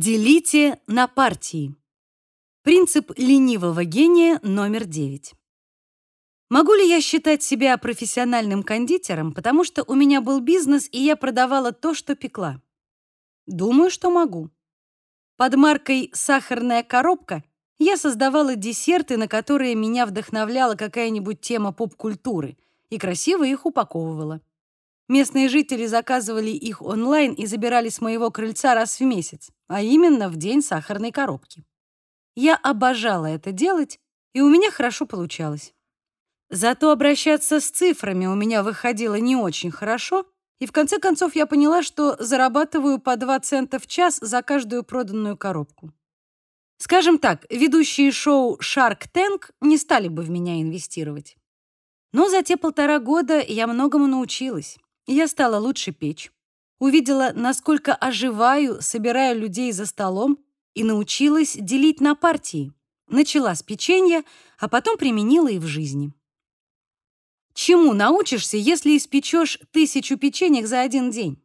Делите на партии. Принцип ленивого гения номер 9. Могу ли я считать себя профессиональным кондитером, потому что у меня был бизнес, и я продавала то, что пекла? Думаю, что могу. Под маркой «Сахарная коробка» я создавала десерты, на которые меня вдохновляла какая-нибудь тема поп-культуры, и красиво их упаковывала. Местные жители заказывали их онлайн и забирали с моего крыльца раз в месяц, а именно в день сахарной коробки. Я обожала это делать, и у меня хорошо получалось. Зато обращаться с цифрами у меня выходило не очень хорошо, и в конце концов я поняла, что зарабатываю по 2 цента в час за каждую проданную коробку. Скажем так, ведущие шоу Shark Tank не стали бы в меня инвестировать. Но за те полтора года я многому научилась. Я стала лучше печь, увидела, насколько оживаю, собирая людей за столом и научилась делить на партии. Начала с печенья, а потом применила и в жизни. Чему научишься, если испечешь тысячу печенек за один день?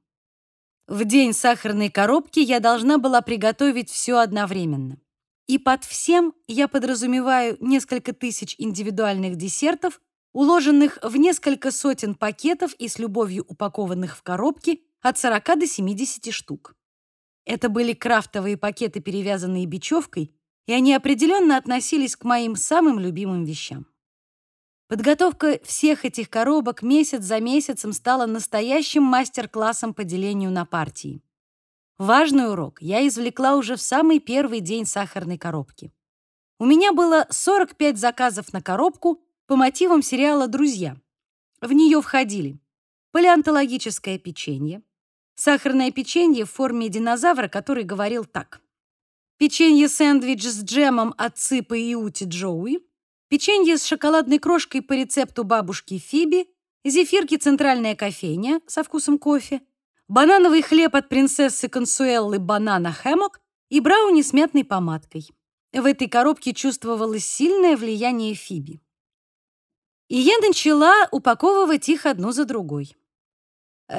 В день сахарной коробки я должна была приготовить все одновременно. И под всем я подразумеваю несколько тысяч индивидуальных десертов, уложенных в несколько сотен пакетов и с любовью упакованных в коробки от 40 до 70 штук. Это были крафтовые пакеты, перевязанные бечевкой, и они определенно относились к моим самым любимым вещам. Подготовка всех этих коробок месяц за месяцем стала настоящим мастер-классом по делению на партии. Важный урок я извлекла уже в самый первый день сахарной коробки. У меня было 45 заказов на коробку, по мотивам сериала «Друзья». В нее входили палеонтологическое печенье, сахарное печенье в форме динозавра, который говорил так. Печенье-сэндвич с джемом от Ципы и Ути Джоуи, печенье с шоколадной крошкой по рецепту бабушки Фиби, зефирки «Центральная кофейня» со вкусом кофе, банановый хлеб от принцессы Консуэллы «Банана Хэмок» и брауни с мятной помадкой. В этой коробке чувствовалось сильное влияние Фиби. И я начала упаковывать их одну за другой.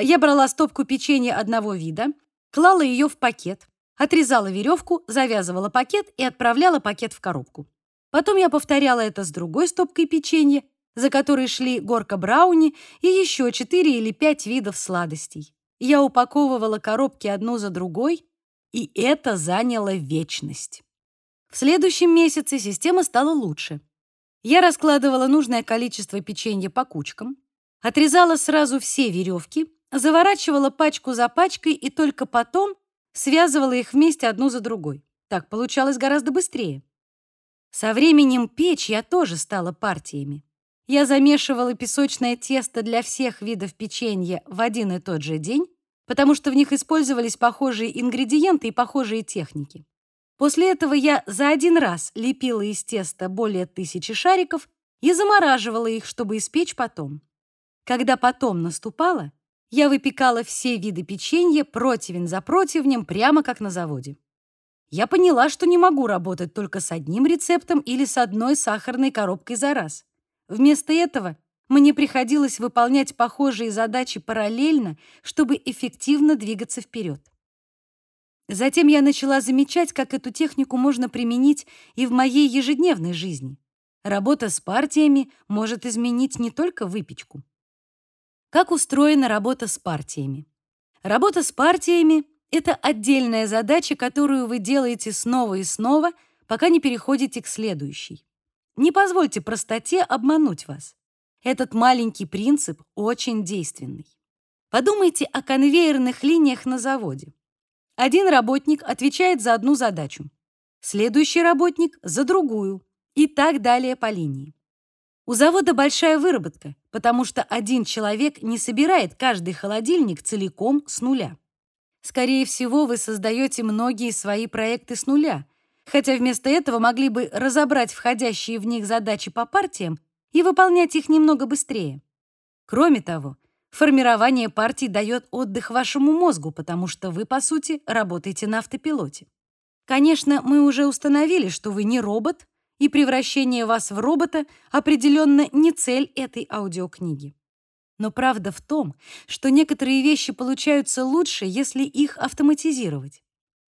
Я брала стопку печенья одного вида, клала ее в пакет, отрезала веревку, завязывала пакет и отправляла пакет в коробку. Потом я повторяла это с другой стопкой печенья, за которой шли горка брауни и еще четыре или пять видов сладостей. Я упаковывала коробки одну за другой, и это заняло вечность. В следующем месяце система стала лучше. Я раскладывала нужное количество печенья по кучкам, отрезала сразу все веревки, заворачивала пачку за пачкой и только потом связывала их вместе одну за другой. Так получалось гораздо быстрее. Со временем печь я тоже стала партиями. Я замешивала песочное тесто для всех видов печенья в один и тот же день, потому что в них использовались похожие ингредиенты и похожие техники. После этого я за один раз лепила из теста более тысячи шариков и замораживала их, чтобы испечь потом. Когда потом наступало, я выпекала все виды печенья противень за противнем, прямо как на заводе. Я поняла, что не могу работать только с одним рецептом или с одной сахарной коробкой за раз. Вместо этого мне приходилось выполнять похожие задачи параллельно, чтобы эффективно двигаться вперед. Затем я начала замечать, как эту технику можно применить и в моей ежедневной жизни. Работа с партиями может изменить не только выпечку. Как устроена работа с партиями? Работа с партиями — это отдельная задача, которую вы делаете снова и снова, пока не переходите к следующей. Не позвольте простоте обмануть вас. Этот маленький принцип очень действенный. Подумайте о конвейерных линиях на заводе. Один работник отвечает за одну задачу, следующий работник — за другую, и так далее по линии. У завода большая выработка, потому что один человек не собирает каждый холодильник целиком с нуля. Скорее всего, вы создаете многие свои проекты с нуля, хотя вместо этого могли бы разобрать входящие в них задачи по партиям и выполнять их немного быстрее. Кроме того, Формирование партий дает отдых вашему мозгу, потому что вы, по сути, работаете на автопилоте. Конечно, мы уже установили, что вы не робот, и превращение вас в робота определенно не цель этой аудиокниги. Но правда в том, что некоторые вещи получаются лучше, если их автоматизировать.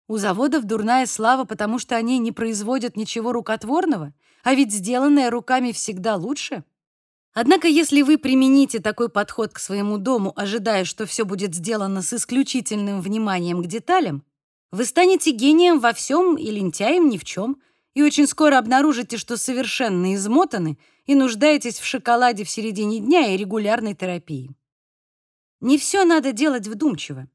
У заводов дурная слава, потому что они не производят ничего рукотворного, а ведь сделанное руками всегда лучше. Однако, если вы примените такой подход к своему дому, ожидая, что все будет сделано с исключительным вниманием к деталям, вы станете гением во всем и лентяем ни в чем, и очень скоро обнаружите, что совершенно измотаны и нуждаетесь в шоколаде в середине дня и регулярной терапии. Не все надо делать вдумчиво.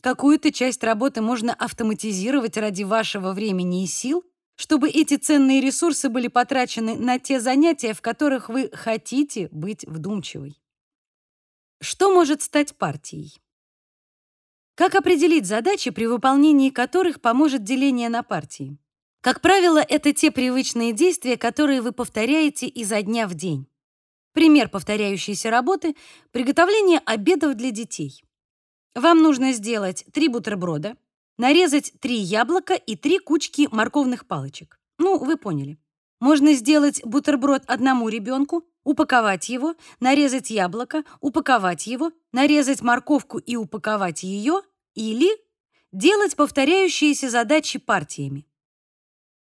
Какую-то часть работы можно автоматизировать ради вашего времени и сил, чтобы эти ценные ресурсы были потрачены на те занятия, в которых вы хотите быть вдумчивой. Что может стать партией? Как определить задачи, при выполнении которых поможет деление на партии? Как правило, это те привычные действия, которые вы повторяете изо дня в день. Пример повторяющейся работы — приготовление обедов для детей. Вам нужно сделать три бутерброда, нарезать три яблока и три кучки морковных палочек. Ну, вы поняли. Можно сделать бутерброд одному ребенку, упаковать его, нарезать яблоко, упаковать его, нарезать морковку и упаковать ее, или делать повторяющиеся задачи партиями.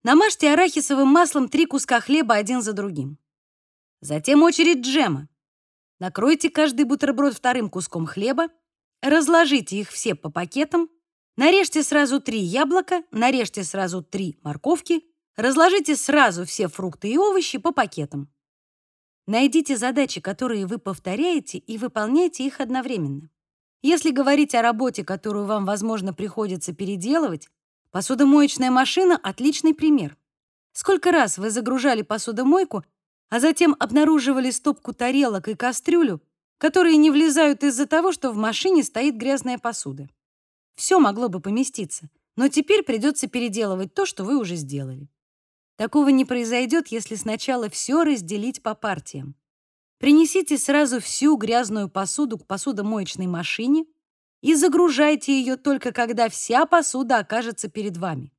Намажьте арахисовым маслом три куска хлеба один за другим. Затем очередь джема. Накройте каждый бутерброд вторым куском хлеба, Разложите их все по пакетам, нарежьте сразу три яблока, нарежьте сразу три морковки, разложите сразу все фрукты и овощи по пакетам. Найдите задачи, которые вы повторяете, и выполняйте их одновременно. Если говорить о работе, которую вам, возможно, приходится переделывать, посудомоечная машина — отличный пример. Сколько раз вы загружали посудомойку, а затем обнаруживали стопку тарелок и кастрюлю, которые не влезают из-за того, что в машине стоит грязная посуда. Все могло бы поместиться, но теперь придется переделывать то, что вы уже сделали. Такого не произойдет, если сначала все разделить по партиям. Принесите сразу всю грязную посуду к посудомоечной машине и загружайте ее только когда вся посуда окажется перед вами.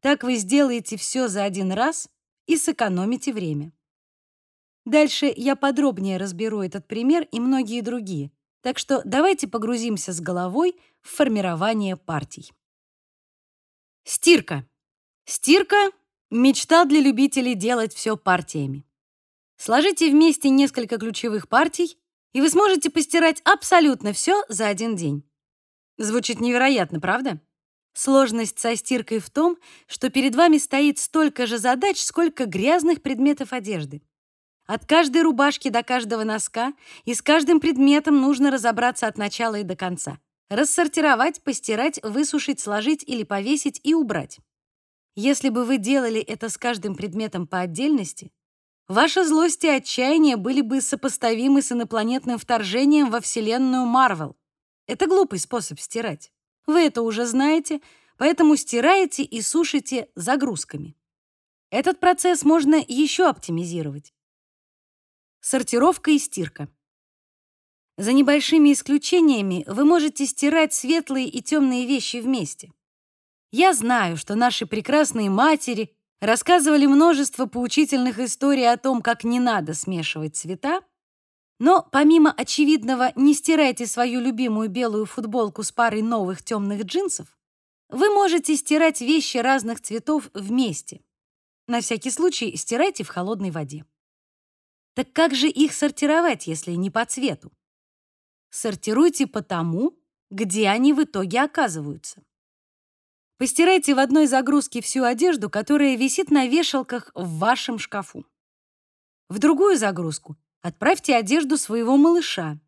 Так вы сделаете все за один раз и сэкономите время. Дальше я подробнее разберу этот пример и многие другие. Так что давайте погрузимся с головой в формирование партий. Стирка. Стирка — мечта для любителей делать все партиями. Сложите вместе несколько ключевых партий, и вы сможете постирать абсолютно все за один день. Звучит невероятно, правда? Сложность со стиркой в том, что перед вами стоит столько же задач, сколько грязных предметов одежды. От каждой рубашки до каждого носка и с каждым предметом нужно разобраться от начала и до конца. Рассортировать, постирать, высушить, сложить или повесить и убрать. Если бы вы делали это с каждым предметом по отдельности, ваша злость и отчаяние были бы сопоставимы с инопланетным вторжением во вселенную Марвел. Это глупый способ стирать. Вы это уже знаете, поэтому стираете и сушите загрузками. Этот процесс можно еще оптимизировать. Сортировка и стирка. За небольшими исключениями вы можете стирать светлые и темные вещи вместе. Я знаю, что наши прекрасные матери рассказывали множество поучительных историй о том, как не надо смешивать цвета, но помимо очевидного «не стирайте свою любимую белую футболку с парой новых темных джинсов», вы можете стирать вещи разных цветов вместе. На всякий случай стирайте в холодной воде. Так как же их сортировать, если не по цвету? Сортируйте по тому, где они в итоге оказываются. Постирайте в одной загрузке всю одежду, которая висит на вешалках в вашем шкафу. В другую загрузку отправьте одежду своего малыша.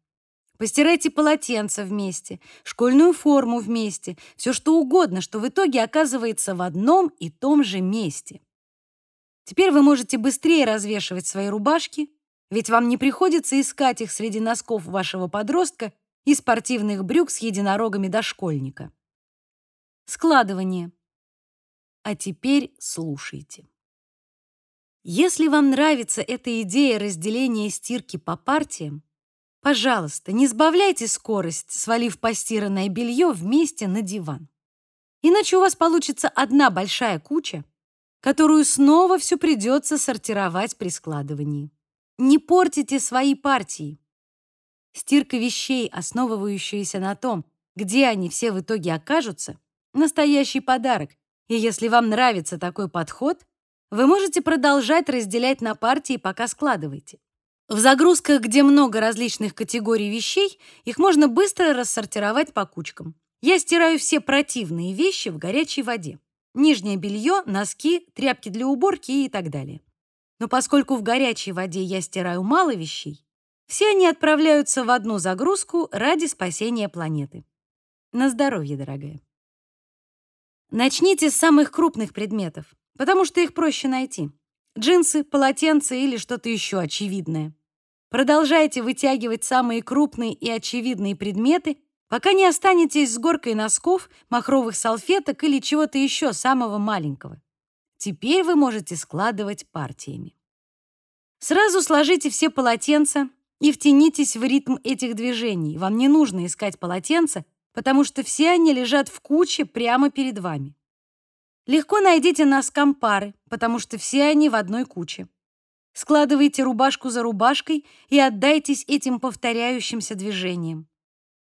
Постирайте полотенца вместе, школьную форму вместе, все что угодно, что в итоге оказывается в одном и том же месте. Теперь вы можете быстрее развешивать свои рубашки, ведь вам не приходится искать их среди носков вашего подростка и спортивных брюк с единорогами дошкольника. Складывание. А теперь слушайте. Если вам нравится эта идея разделения стирки по партиям, пожалуйста, не сбавляйте скорость, свалив постиранное белье вместе на диван. Иначе у вас получится одна большая куча, которую снова все придется сортировать при складывании. Не портите свои партии. Стирка вещей, основывающаяся на том, где они все в итоге окажутся, настоящий подарок. И если вам нравится такой подход, вы можете продолжать разделять на партии, пока складываете. В загрузках, где много различных категорий вещей, их можно быстро рассортировать по кучкам. Я стираю все противные вещи в горячей воде. Нижнее белье, носки, тряпки для уборки и так далее. Но поскольку в горячей воде я стираю мало вещей, все они отправляются в одну загрузку ради спасения планеты. На здоровье, дорогая. Начните с самых крупных предметов, потому что их проще найти. Джинсы, полотенце или что-то еще очевидное. Продолжайте вытягивать самые крупные и очевидные предметы, пока не останетесь с горкой носков, махровых салфеток или чего-то еще самого маленького. Теперь вы можете складывать партиями. Сразу сложите все полотенца и втянитесь в ритм этих движений. Вам не нужно искать полотенца, потому что все они лежат в куче прямо перед вами. Легко найдите носкам пары, потому что все они в одной куче. Складывайте рубашку за рубашкой и отдайтесь этим повторяющимся движениям.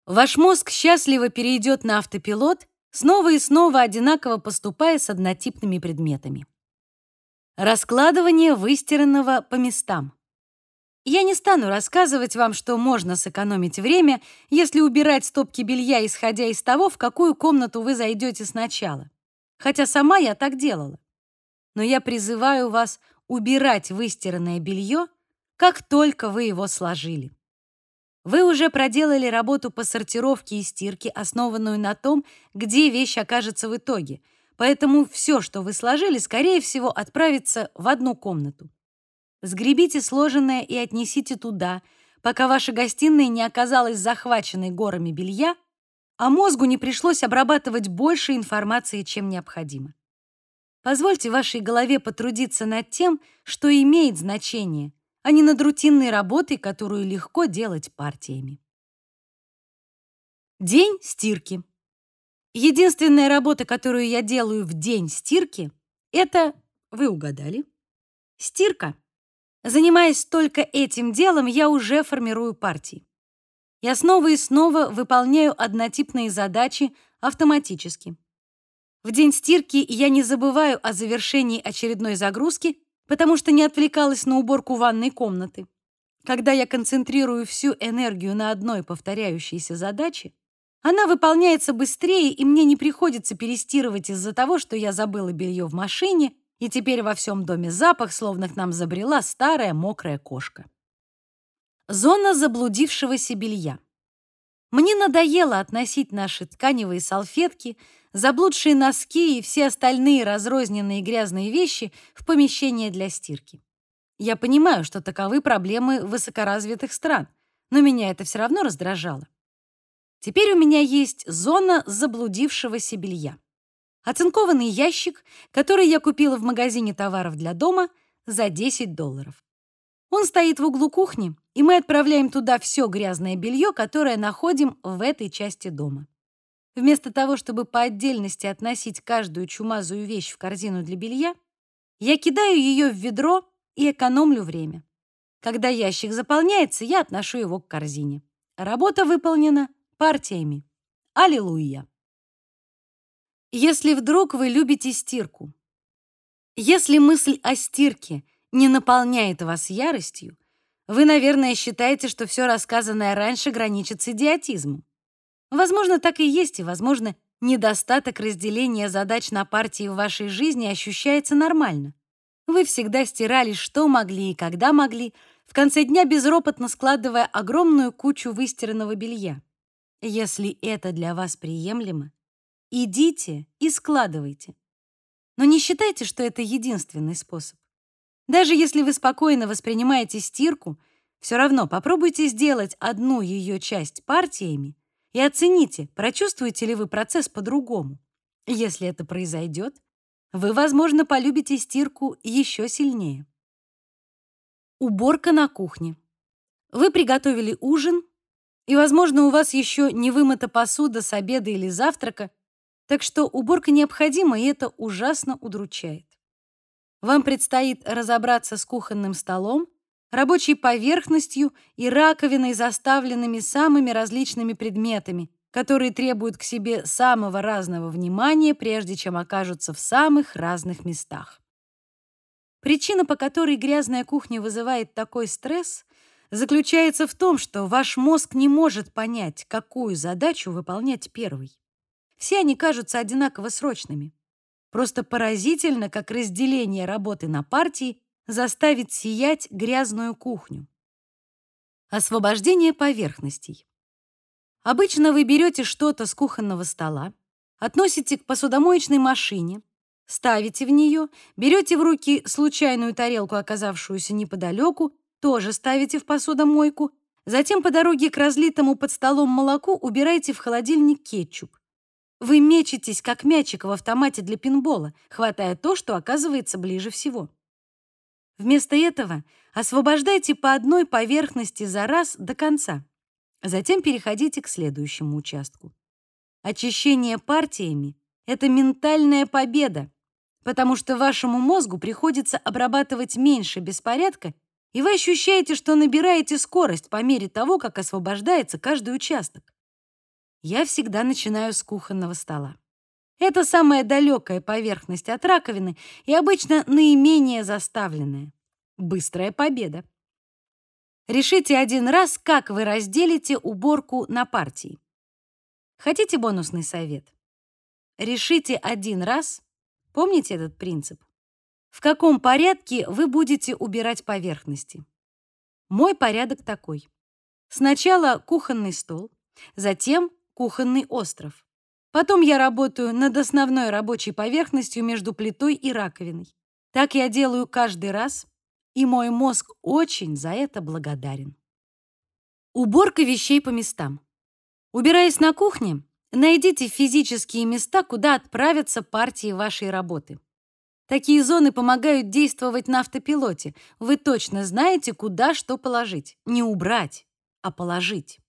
Ваш мозг счастливо перейдет на автопилот, снова и снова одинаково поступая с однотипными предметами. Раскладывание выстиранного по местам. Я не стану рассказывать вам, что можно сэкономить время, если убирать стопки белья, исходя из того, в какую комнату вы зайдете сначала. Хотя сама я так делала. Но я призываю вас убирать выстиранное белье, как только вы его сложили. Вы уже проделали работу по сортировке и стирке, основанную на том, где вещь окажется в итоге, поэтому все, что вы сложили, скорее всего, отправится в одну комнату. Сгребите сложенное и отнесите туда, пока ваша гостиная не оказалась захваченной горами белья, а мозгу не пришлось обрабатывать больше информации, чем необходимо. Позвольте вашей голове потрудиться над тем, что имеет значение, а не над рутинной работой, которую легко делать партиями. День стирки. Единственная работа, которую я делаю в день стирки, это, вы угадали, стирка. Занимаясь только этим делом, я уже формирую партии. Я снова и снова выполняю однотипные задачи автоматически. В день стирки я не забываю о завершении очередной загрузки, потому что не отвлекалась на уборку ванной комнаты. Когда я концентрирую всю энергию на одной повторяющейся задаче, она выполняется быстрее, и мне не приходится перестирывать из-за того, что я забыла белье в машине, и теперь во всем доме запах, словно к нам забрела старая мокрая кошка. Зона заблудившегося белья. Мне надоело относить наши тканевые салфетки, заблудшие носки и все остальные разрозненные грязные вещи в помещение для стирки. Я понимаю, что таковы проблемы высокоразвитых стран, но меня это все равно раздражало. Теперь у меня есть зона заблудившегося белья. Оцинкованный ящик, который я купила в магазине товаров для дома за 10 долларов. Он стоит в углу кухни, и мы отправляем туда все грязное белье, которое находим в этой части дома. Вместо того, чтобы по отдельности относить каждую чумазую вещь в корзину для белья, я кидаю ее в ведро и экономлю время. Когда ящик заполняется, я отношу его к корзине. Работа выполнена партиями. Аллилуйя! Если вдруг вы любите стирку, если мысль о стирке не наполняет вас яростью, вы, наверное, считаете, что все рассказанное раньше граничит с идиотизмом. Возможно, так и есть, и, возможно, недостаток разделения задач на партии в вашей жизни ощущается нормально. Вы всегда стирали, что могли и когда могли, в конце дня безропотно складывая огромную кучу выстиранного белья. Если это для вас приемлемо, идите и складывайте. Но не считайте, что это единственный способ. Даже если вы спокойно воспринимаете стирку, все равно попробуйте сделать одну ее часть партиями и оцените, прочувствуете ли вы процесс по-другому. Если это произойдет, вы, возможно, полюбите стирку еще сильнее. Уборка на кухне. Вы приготовили ужин, и, возможно, у вас еще не вымыта посуда с обеда или завтрака, так что уборка необходима, и это ужасно удручает. Вам предстоит разобраться с кухонным столом, рабочей поверхностью и раковиной, заставленными самыми различными предметами, которые требуют к себе самого разного внимания, прежде чем окажутся в самых разных местах. Причина, по которой грязная кухня вызывает такой стресс, заключается в том, что ваш мозг не может понять, какую задачу выполнять первой. Все они кажутся одинаково срочными. Просто поразительно, как разделение работы на партии заставит сиять грязную кухню. Освобождение поверхностей. Обычно вы берете что-то с кухонного стола, относите к посудомоечной машине, ставите в нее, берете в руки случайную тарелку, оказавшуюся неподалеку, тоже ставите в посудомойку, затем по дороге к разлитому под столом молоку убираете в холодильник кетчуп. Вы мечетесь, как мячик в автомате для пинбола, хватая то, что оказывается ближе всего. Вместо этого освобождайте по одной поверхности за раз до конца. Затем переходите к следующему участку. Очищение партиями — это ментальная победа, потому что вашему мозгу приходится обрабатывать меньше беспорядка, и вы ощущаете, что набираете скорость по мере того, как освобождается каждый участок я всегда начинаю с кухонного стола. Это самая далекая поверхность от раковины и обычно наименее заставленная. Быстрая победа. Решите один раз, как вы разделите уборку на партии. Хотите бонусный совет? Решите один раз, помните этот принцип, в каком порядке вы будете убирать поверхности. Мой порядок такой. Сначала кухонный стол, затем кухонный остров. Потом я работаю над основной рабочей поверхностью между плитой и раковиной. Так я делаю каждый раз, и мой мозг очень за это благодарен. Уборка вещей по местам. Убираясь на кухне, найдите физические места, куда отправятся партии вашей работы. Такие зоны помогают действовать на автопилоте. Вы точно знаете, куда что положить. Не убрать, а положить.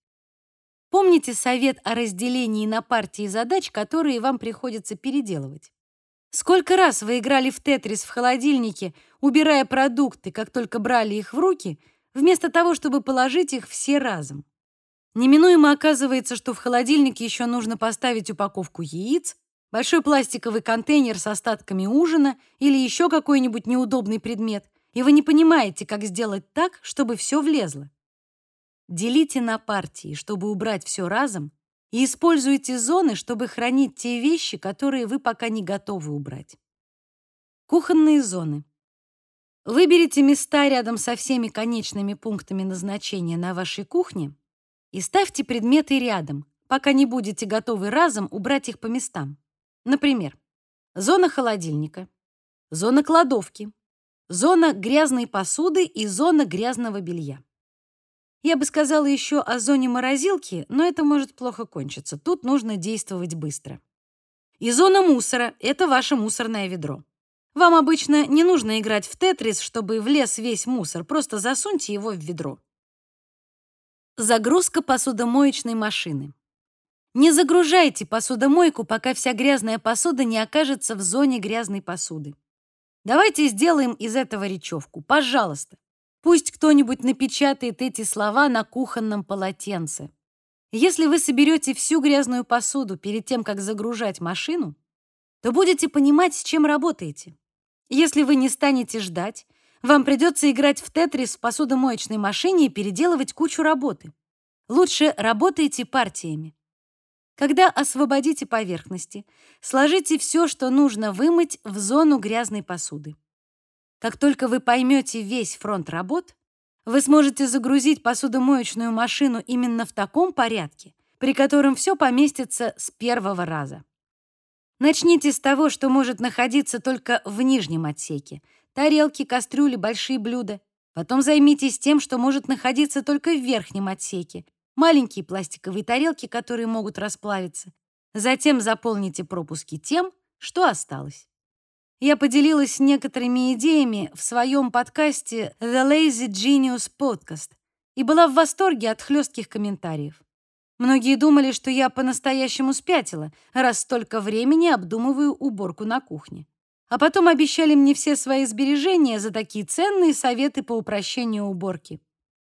Помните совет о разделении на партии задач, которые вам приходится переделывать? Сколько раз вы играли в тетрис в холодильнике, убирая продукты, как только брали их в руки, вместо того, чтобы положить их все разом? Неминуемо оказывается, что в холодильнике еще нужно поставить упаковку яиц, большой пластиковый контейнер с остатками ужина или еще какой-нибудь неудобный предмет, и вы не понимаете, как сделать так, чтобы все влезло. Делите на партии, чтобы убрать все разом, и используйте зоны, чтобы хранить те вещи, которые вы пока не готовы убрать. Кухонные зоны. Выберите места рядом со всеми конечными пунктами назначения на вашей кухне и ставьте предметы рядом, пока не будете готовы разом убрать их по местам. Например, зона холодильника, зона кладовки, зона грязной посуды и зона грязного белья. Я бы сказала еще о зоне морозилки, но это может плохо кончиться. Тут нужно действовать быстро. И зона мусора — это ваше мусорное ведро. Вам обычно не нужно играть в тетрис, чтобы влез весь мусор, просто засуньте его в ведро. Загрузка посудомоечной машины. Не загружайте посудомойку, пока вся грязная посуда не окажется в зоне грязной посуды. Давайте сделаем из этого речевку, пожалуйста. Пусть кто-нибудь напечатает эти слова на кухонном полотенце. Если вы соберете всю грязную посуду перед тем, как загружать машину, то будете понимать, с чем работаете. Если вы не станете ждать, вам придется играть в тетрис в посудомоечной машине и переделывать кучу работы. Лучше работайте партиями. Когда освободите поверхности, сложите все, что нужно вымыть, в зону грязной посуды. Как только вы поймете весь фронт работ, вы сможете загрузить посудомоечную машину именно в таком порядке, при котором все поместится с первого раза. Начните с того, что может находиться только в нижнем отсеке. Тарелки, кастрюли, большие блюда. Потом займитесь тем, что может находиться только в верхнем отсеке. Маленькие пластиковые тарелки, которые могут расплавиться. Затем заполните пропуски тем, что осталось. Я поделилась некоторыми идеями в своем подкасте The Lazy Genius Podcast и была в восторге от хлестких комментариев. Многие думали, что я по-настоящему спятила, раз столько времени обдумываю уборку на кухне. А потом обещали мне все свои сбережения за такие ценные советы по упрощению уборки.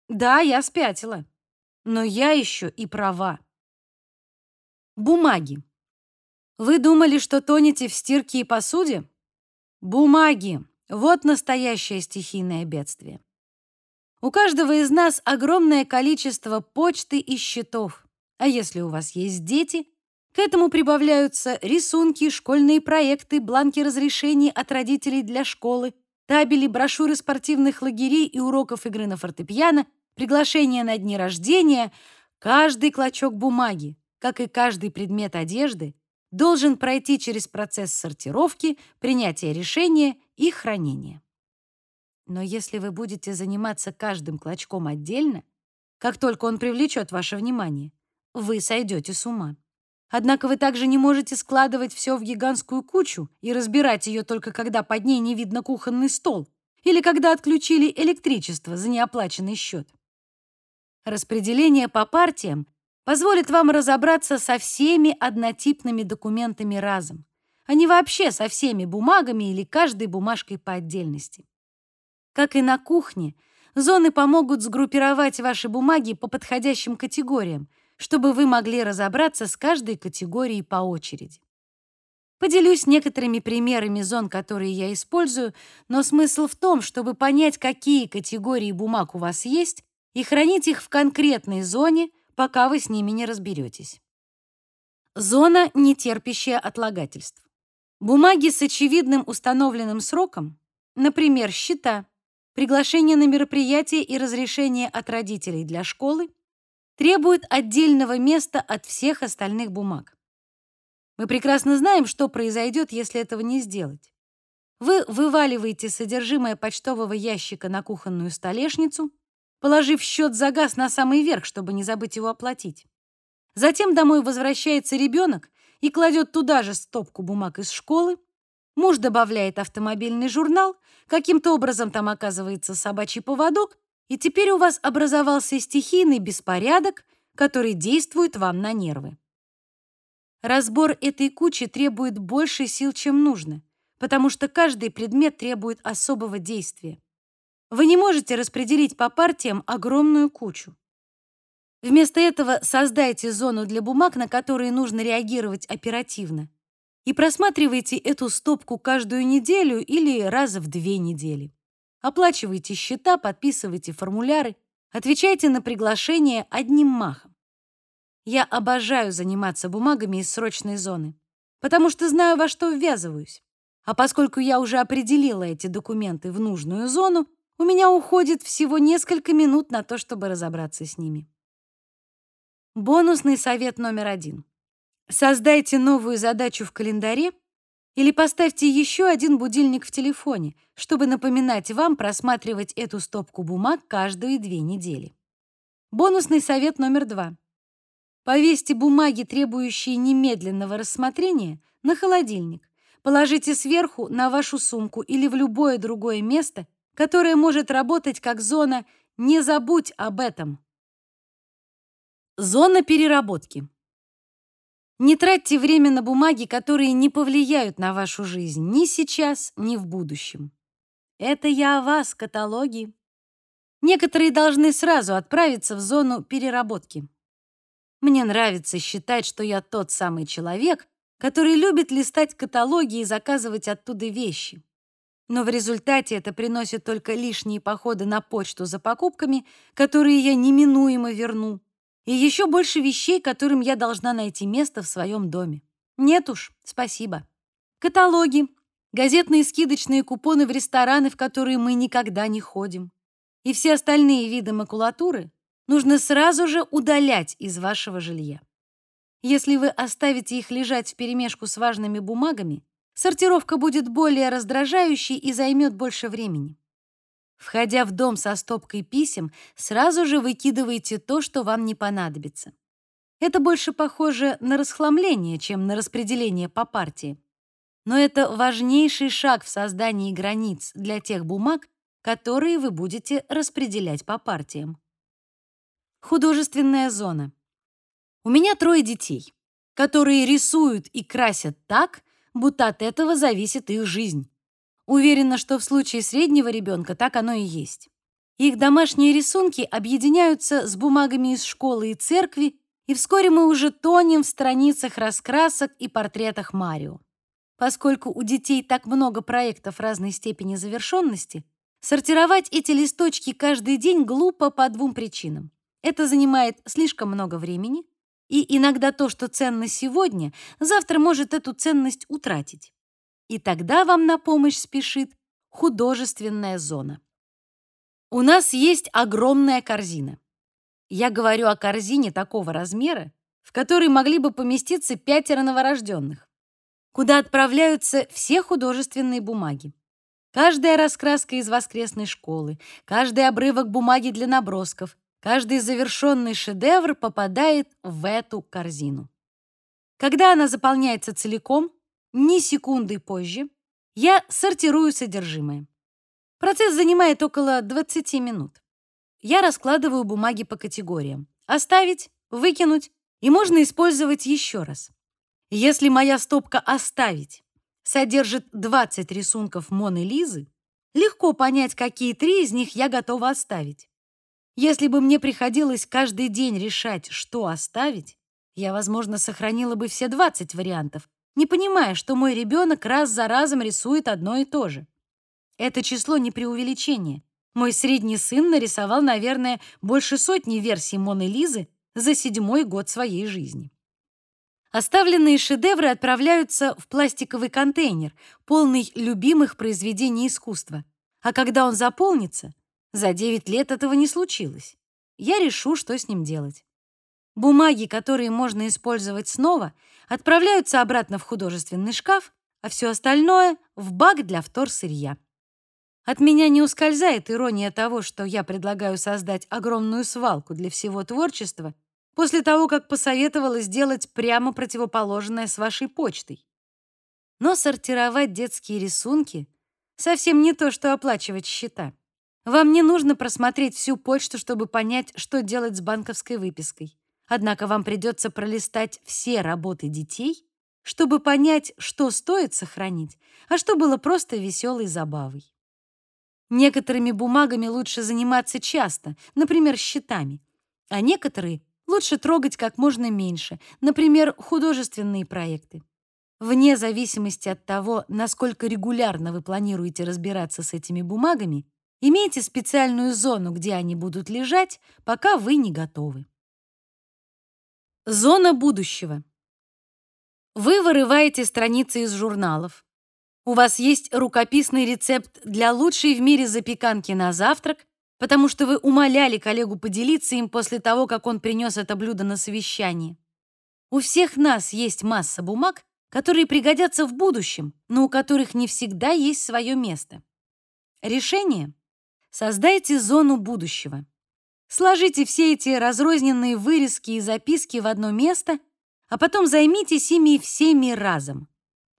Да, я спятила. Но я еще и права. Бумаги. Вы думали, что тонете в стирке и посуде? Бумаги. Вот настоящее стихийное бедствие. У каждого из нас огромное количество почты и счетов. А если у вас есть дети, к этому прибавляются рисунки, школьные проекты, бланки разрешений от родителей для школы, табели, брошюры спортивных лагерей и уроков игры на фортепиано, приглашения на дни рождения. Каждый клочок бумаги, как и каждый предмет одежды, должен пройти через процесс сортировки, принятия решения и хранения. Но если вы будете заниматься каждым клочком отдельно, как только он привлечет ваше внимание, вы сойдете с ума. Однако вы также не можете складывать все в гигантскую кучу и разбирать ее только когда под ней не видно кухонный стол или когда отключили электричество за неоплаченный счет. Распределение по партиям позволит вам разобраться со всеми однотипными документами разом, а не вообще со всеми бумагами или каждой бумажкой по отдельности. Как и на кухне, зоны помогут сгруппировать ваши бумаги по подходящим категориям, чтобы вы могли разобраться с каждой категорией по очереди. Поделюсь некоторыми примерами зон, которые я использую, но смысл в том, чтобы понять, какие категории бумаг у вас есть, и хранить их в конкретной зоне, пока вы с ними не разберетесь. Зона, не терпящая отлагательств. Бумаги с очевидным установленным сроком, например, счета, приглашение на мероприятие и разрешение от родителей для школы, требуют отдельного места от всех остальных бумаг. Мы прекрасно знаем, что произойдет, если этого не сделать. Вы вываливаете содержимое почтового ящика на кухонную столешницу, положив счет за газ на самый верх, чтобы не забыть его оплатить. Затем домой возвращается ребенок и кладет туда же стопку бумаг из школы. Муж добавляет автомобильный журнал, каким-то образом там оказывается собачий поводок, и теперь у вас образовался стихийный беспорядок, который действует вам на нервы. Разбор этой кучи требует больше сил, чем нужно, потому что каждый предмет требует особого действия. Вы не можете распределить по партиям огромную кучу. Вместо этого создайте зону для бумаг, на которые нужно реагировать оперативно, и просматривайте эту стопку каждую неделю или раз в две недели. Оплачивайте счета, подписывайте формуляры, отвечайте на приглашения одним махом. Я обожаю заниматься бумагами из срочной зоны, потому что знаю, во что ввязываюсь. А поскольку я уже определила эти документы в нужную зону, у меня уходит всего несколько минут на то, чтобы разобраться с ними. Бонусный совет номер один. Создайте новую задачу в календаре или поставьте еще один будильник в телефоне, чтобы напоминать вам просматривать эту стопку бумаг каждые две недели. Бонусный совет номер два. Повесьте бумаги, требующие немедленного рассмотрения, на холодильник. Положите сверху на вашу сумку или в любое другое место, которое может работать как зона «не забудь об этом». Зона переработки. Не тратьте время на бумаги, которые не повлияют на вашу жизнь ни сейчас, ни в будущем. Это я о вас, каталоги. Некоторые должны сразу отправиться в зону переработки. Мне нравится считать, что я тот самый человек, который любит листать каталоги и заказывать оттуда вещи. Но в результате это приносит только лишние походы на почту за покупками, которые я неминуемо верну, и еще больше вещей, которым я должна найти место в своем доме. Нет уж, спасибо. Каталоги, газетные скидочные купоны в рестораны, в которые мы никогда не ходим, и все остальные виды макулатуры нужно сразу же удалять из вашего жилья. Если вы оставите их лежать вперемешку с важными бумагами, сортировка будет более раздражающей и займет больше времени. Входя в дом со стопкой писем, сразу же выкидывайте то, что вам не понадобится. Это больше похоже на расхламление, чем на распределение по партии. Но это важнейший шаг в создании границ для тех бумаг, которые вы будете распределять по партиям. Художественная зона. У меня трое детей, которые рисуют и красят так, будто от этого зависит их жизнь. Уверена, что в случае среднего ребенка так оно и есть. Их домашние рисунки объединяются с бумагами из школы и церкви и вскоре мы уже тонем в страницах раскрасок и портретах Марио. Поскольку у детей так много проектов разной степени завершенности, сортировать эти листочки каждый день глупо по двум причинам. Это занимает слишком много времени, и иногда то, что ценно сегодня, завтра может эту ценность утратить. И тогда вам на помощь спешит художественная зона. У нас есть огромная корзина. Я говорю о корзине такого размера, в которой могли бы поместиться пятеро новорожденных куда отправляются все художественные бумаги. Каждая раскраска из воскресной школы, каждый обрывок бумаги для набросков, каждый завершенный шедевр попадает в эту корзину. Когда она заполняется целиком, ни секунды позже, я сортирую содержимое. Процесс занимает около 20 минут. Я раскладываю бумаги по категориям. Оставить, выкинуть и можно использовать еще раз. Если моя стопка «Оставить» содержит 20 рисунков Моны Лизы, легко понять, какие три из них я готова оставить. Если бы мне приходилось каждый день решать, что оставить, я, возможно, сохранила бы все 20 вариантов, не понимая, что мой ребенок раз за разом рисует одно и то же. Это число не преувеличение. Мой средний сын нарисовал, наверное, больше сотни версий Моны Лизы за седьмой год своей жизни. Оставленные шедевры отправляются в пластиковый контейнер, полный любимых произведений искусства. А когда он заполнится, за 9 лет этого не случилось. Я решу, что с ним делать. Бумаги, которые можно использовать снова, отправляются обратно в художественный шкаф, а все остальное — в бак для вторсырья. От меня не ускользает ирония того, что я предлагаю создать огромную свалку для всего творчества — после того, как посоветовала сделать прямо противоположное с вашей почтой. Но сортировать детские рисунки совсем не то, что оплачивать счета. Вам не нужно просмотреть всю почту, чтобы понять, что делать с банковской выпиской. Однако вам придется пролистать все работы детей, чтобы понять, что стоит сохранить, а что было просто веселой забавой. Некоторыми бумагами лучше заниматься часто, например, счетами, а некоторые Лучше трогать как можно меньше, например, художественные проекты. Вне зависимости от того, насколько регулярно вы планируете разбираться с этими бумагами, имейте специальную зону, где они будут лежать, пока вы не готовы. Зона будущего. Вы вырываете страницы из журналов. У вас есть рукописный рецепт для лучшей в мире запеканки на завтрак потому что вы умоляли коллегу поделиться им после того, как он принес это блюдо на совещание. У всех нас есть масса бумаг, которые пригодятся в будущем, но у которых не всегда есть свое место. Решение — создайте зону будущего. Сложите все эти разрозненные вырезки и записки в одно место, а потом займитесь ими всеми разом.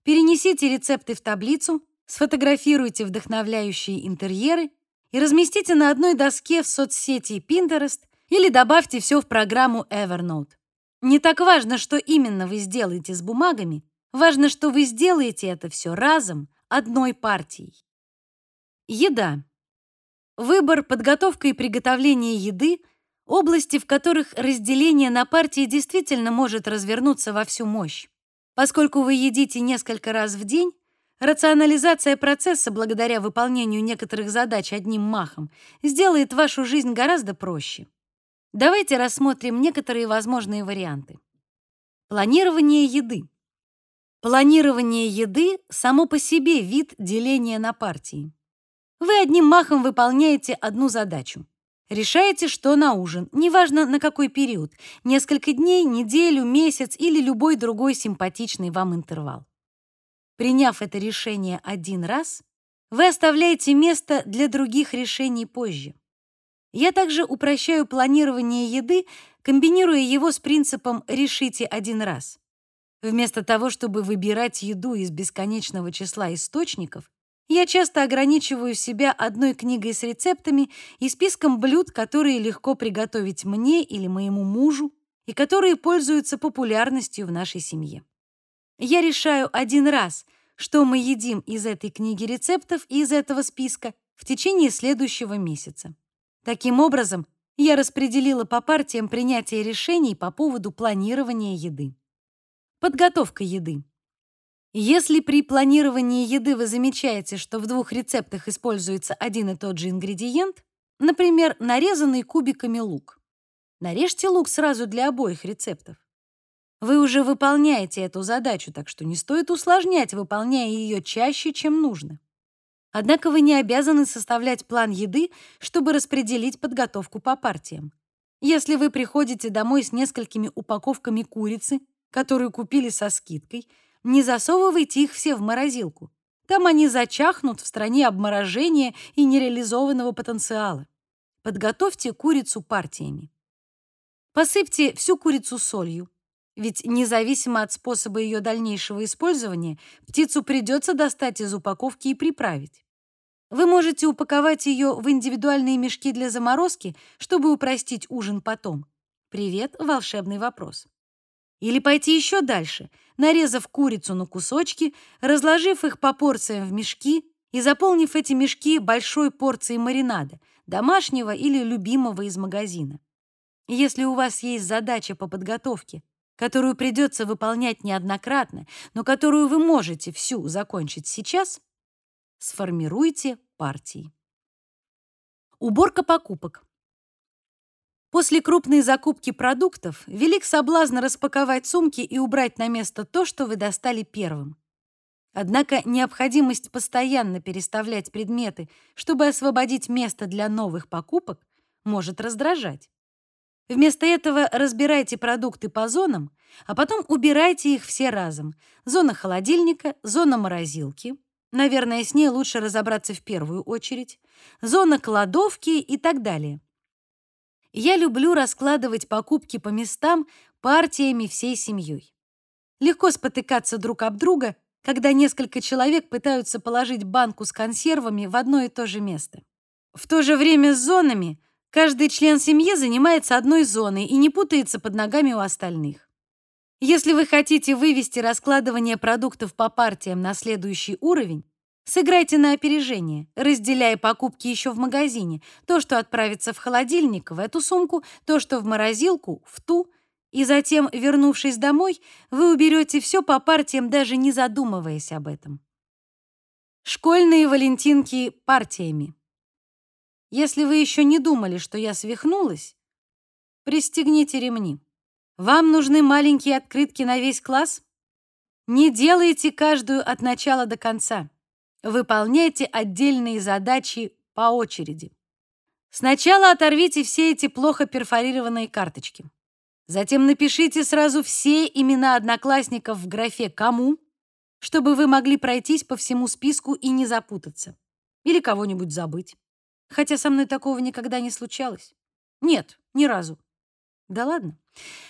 Перенесите рецепты в таблицу, сфотографируйте вдохновляющие интерьеры и разместите на одной доске в соцсети Pinterest или добавьте все в программу Evernote. Не так важно, что именно вы сделаете с бумагами, важно, что вы сделаете это все разом, одной партией. Еда. Выбор, подготовка и приготовление еды — области, в которых разделение на партии действительно может развернуться во всю мощь. Поскольку вы едите несколько раз в день, Рационализация процесса благодаря выполнению некоторых задач одним махом сделает вашу жизнь гораздо проще. Давайте рассмотрим некоторые возможные варианты. Планирование еды. Планирование еды само по себе вид деления на партии. Вы одним махом выполняете одну задачу. Решаете, что на ужин, неважно на какой период, несколько дней, неделю, месяц или любой другой симпатичный вам интервал. Приняв это решение один раз, вы оставляете место для других решений позже. Я также упрощаю планирование еды, комбинируя его с принципом «решите один раз». Вместо того, чтобы выбирать еду из бесконечного числа источников, я часто ограничиваю себя одной книгой с рецептами и списком блюд, которые легко приготовить мне или моему мужу и которые пользуются популярностью в нашей семье. Я решаю один раз, что мы едим из этой книги рецептов и из этого списка в течение следующего месяца. Таким образом, я распределила по партиям принятие решений по поводу планирования еды. Подготовка еды. Если при планировании еды вы замечаете, что в двух рецептах используется один и тот же ингредиент, например, нарезанный кубиками лук, нарежьте лук сразу для обоих рецептов. Вы уже выполняете эту задачу, так что не стоит усложнять, выполняя ее чаще, чем нужно. Однако вы не обязаны составлять план еды, чтобы распределить подготовку по партиям. Если вы приходите домой с несколькими упаковками курицы, которую купили со скидкой, не засовывайте их все в морозилку. Там они зачахнут в стране обморожения и нереализованного потенциала. Подготовьте курицу партиями. Посыпьте всю курицу солью, ведь независимо от способа ее дальнейшего использования, птицу придется достать из упаковки и приправить. Вы можете упаковать ее в индивидуальные мешки для заморозки, чтобы упростить ужин потом. Привет, волшебный вопрос. Или пойти еще дальше, нарезав курицу на кусочки, разложив их по порциям в мешки и заполнив эти мешки большой порцией маринада, домашнего или любимого из магазина. Если у вас есть задача по подготовке, которую придется выполнять неоднократно, но которую вы можете всю закончить сейчас, сформируйте партии. Уборка покупок. После крупной закупки продуктов велик соблазн распаковать сумки и убрать на место то, что вы достали первым. Однако необходимость постоянно переставлять предметы, чтобы освободить место для новых покупок, может раздражать. Вместо этого разбирайте продукты по зонам, а потом убирайте их все разом. Зона холодильника, зона морозилки. Наверное, с ней лучше разобраться в первую очередь. Зона кладовки и так далее. Я люблю раскладывать покупки по местам партиями всей семьей. Легко спотыкаться друг об друга, когда несколько человек пытаются положить банку с консервами в одно и то же место. В то же время с зонами каждый член семьи занимается одной зоной и не путается под ногами у остальных. Если вы хотите вывести раскладывание продуктов по партиям на следующий уровень, Сыграйте на опережение, разделяя покупки еще в магазине. То, что отправится в холодильник, в эту сумку, то, что в морозилку, в ту. И затем, вернувшись домой, вы уберете все по партиям, даже не задумываясь об этом. Школьные валентинки партиями. Если вы еще не думали, что я свихнулась, пристегните ремни. Вам нужны маленькие открытки на весь класс? Не делайте каждую от начала до конца. Выполняйте отдельные задачи по очереди. Сначала оторвите все эти плохо перфорированные карточки. Затем напишите сразу все имена одноклассников в графе «Кому», чтобы вы могли пройтись по всему списку и не запутаться. Или кого-нибудь забыть. Хотя со мной такого никогда не случалось. Нет, ни разу. Да ладно?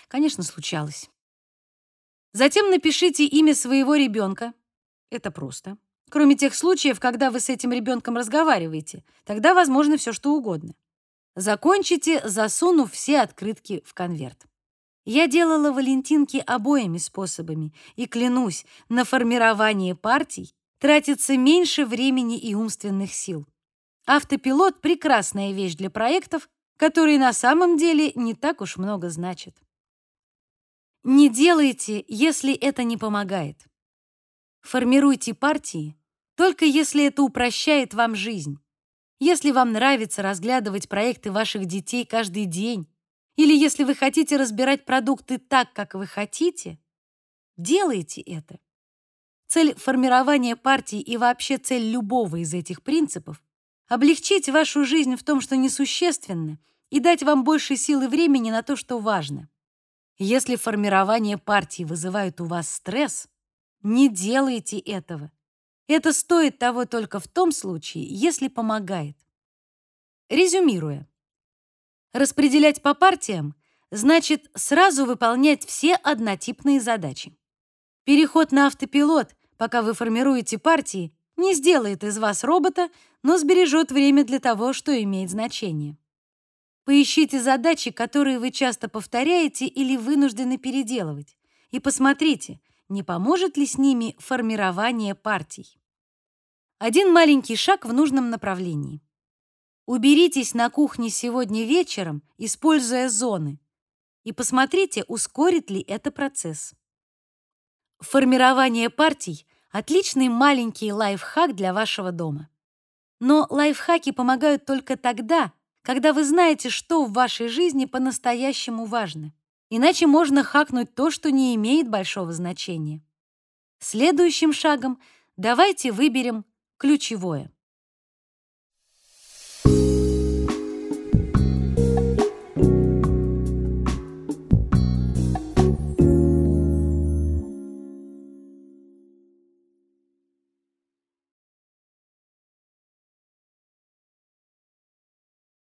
Конечно, случалось. Затем напишите имя своего ребенка. Это просто. Кроме тех случаев, когда вы с этим ребенком разговариваете. Тогда возможно все что угодно. Закончите, засунув все открытки в конверт. Я делала валентинки обоими способами, и клянусь, на формирование партий тратится меньше времени и умственных сил. Автопилот — прекрасная вещь для проектов, которые на самом деле не так уж много значат. Не делайте, если это не помогает. Формируйте партии, только если это упрощает вам жизнь. Если вам нравится разглядывать проекты ваших детей каждый день, или если вы хотите разбирать продукты так, как вы хотите, делайте это. Цель формирования партии и вообще цель любого из этих принципов — облегчить вашу жизнь в том, что несущественно, и дать вам больше сил и времени на то, что важно. Если формирование партии вызывает у вас стресс, не делайте этого. Это стоит того только в том случае, если помогает. Резюмируя. Распределять по партиям значит сразу выполнять все однотипные задачи. Переход на автопилот, пока вы формируете партии, не сделает из вас робота, но сбережет время для того, что имеет значение. Поищите задачи, которые вы часто повторяете или вынуждены переделывать, и посмотрите, не поможет ли с ними формирование партий. Один маленький шаг в нужном направлении. Уберитесь на кухне сегодня вечером, используя зоны, и посмотрите, ускорит ли это процесс. Формирование партий — отличный маленький лайфхак для вашего дома. Но лайфхаки помогают только тогда, когда вы знаете, что в вашей жизни по-настоящему важно. Иначе можно хакнуть то, что не имеет большого значения. Следующим шагом давайте выберем ключевое.